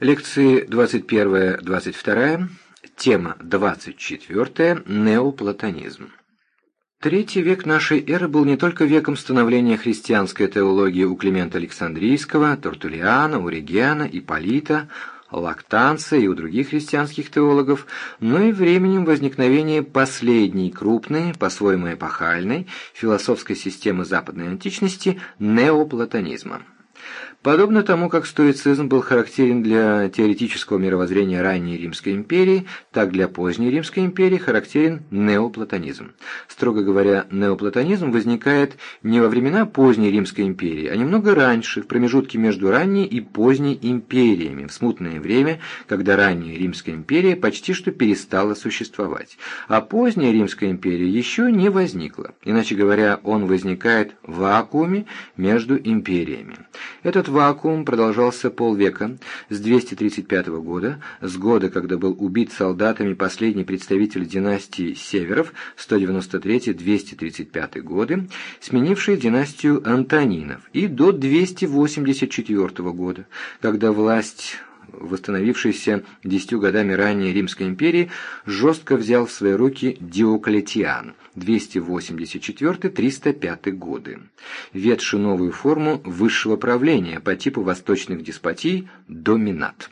Лекции 21-22, тема 24, неоплатонизм. Третий век нашей эры был не только веком становления христианской теологии у Климента Александрийского, Тортулиана, Уригена, Ипполита, Лактанца и у других христианских теологов, но и временем возникновения последней крупной, по-своему эпохальной, философской системы западной античности – неоплатонизма. Подобно тому, как стоицизм был характерен для теоретического мировоззрения ранней Римской империи, так для поздней Римской империи характерен неоплатонизм. Строго говоря, неоплатонизм возникает не во времена поздней Римской империи, а немного раньше, в промежутке между ранней и поздней империями, в смутное время, когда ранняя Римская империя почти что перестала существовать, а поздняя Римская империя еще не возникла. Иначе говоря, он возникает в вакууме между империями. Этот вакуум продолжался полвека, с 235 года, с года, когда был убит солдатами последний представитель династии Северов, 193-235 годы, сменивший династию Антонинов, и до 284 года, когда власть восстановившийся десятью годами ранее Римской империи, жестко взял в свои руки Диоклетиан 284-305 годы, ведший новую форму высшего правления по типу восточных деспотий – доминат.